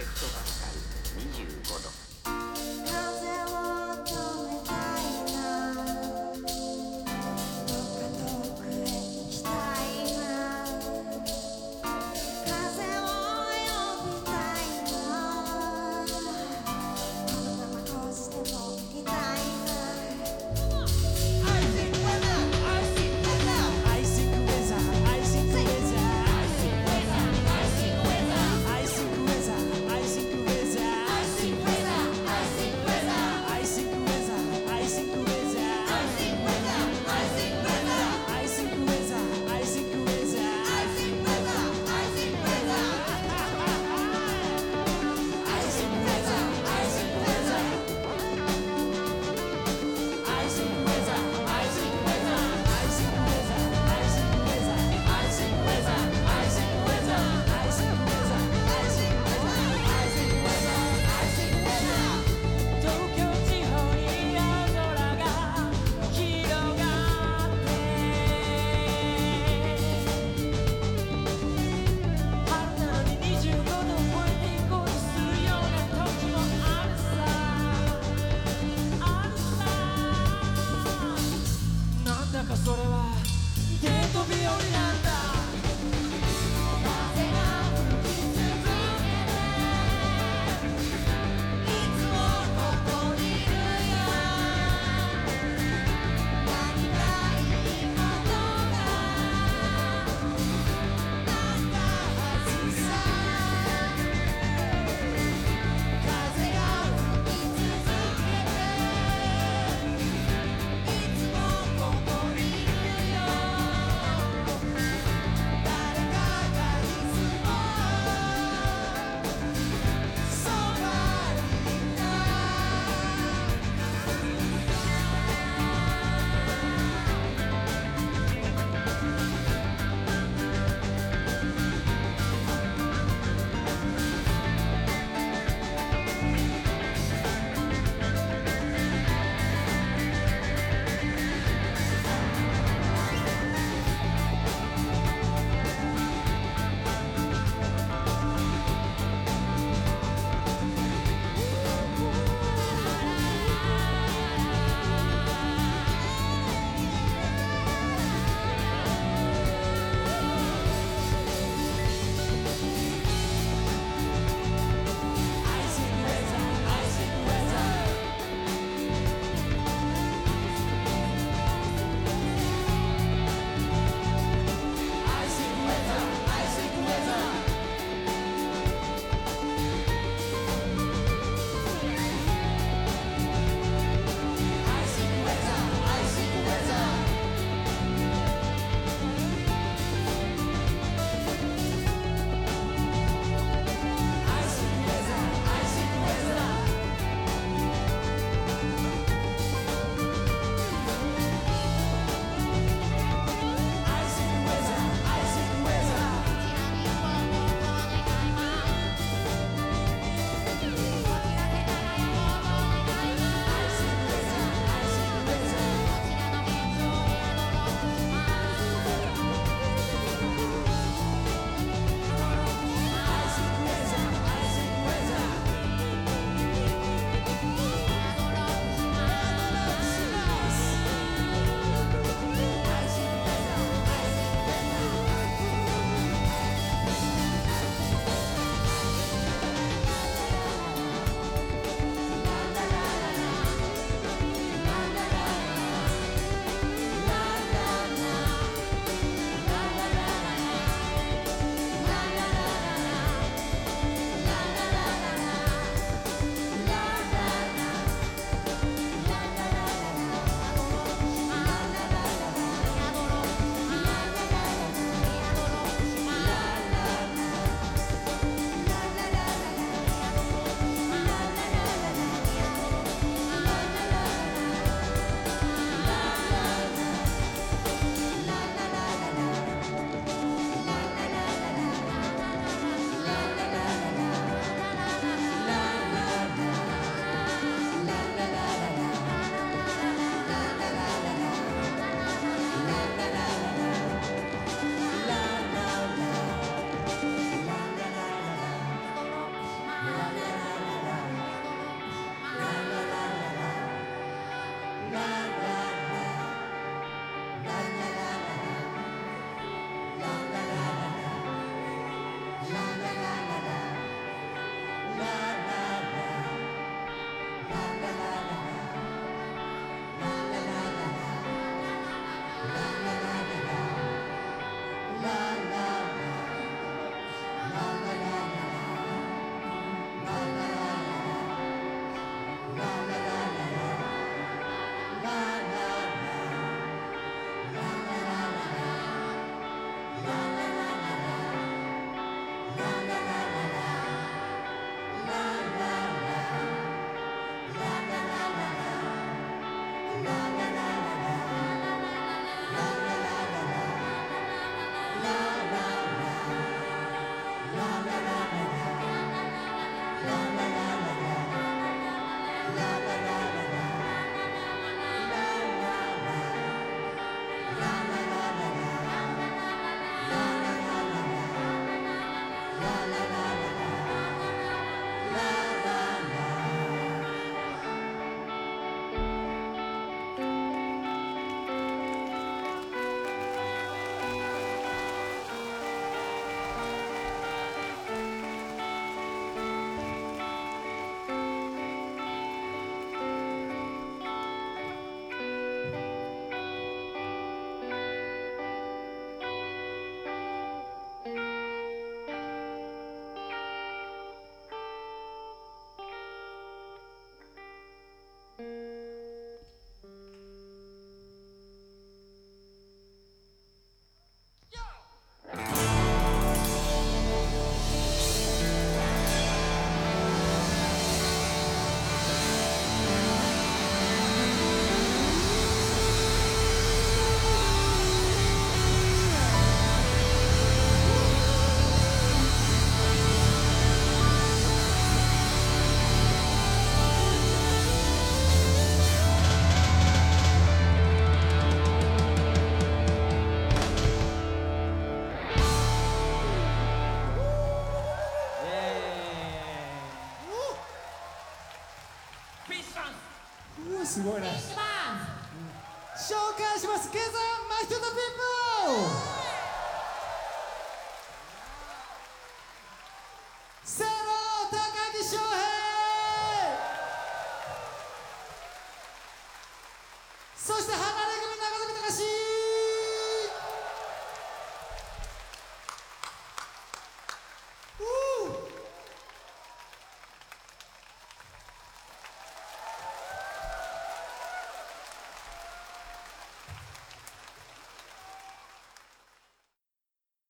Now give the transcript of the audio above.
血糖25度。すごい紹介します。ゲザマイトのピーポー。セロ高木翔平。そして離れ組長崎隆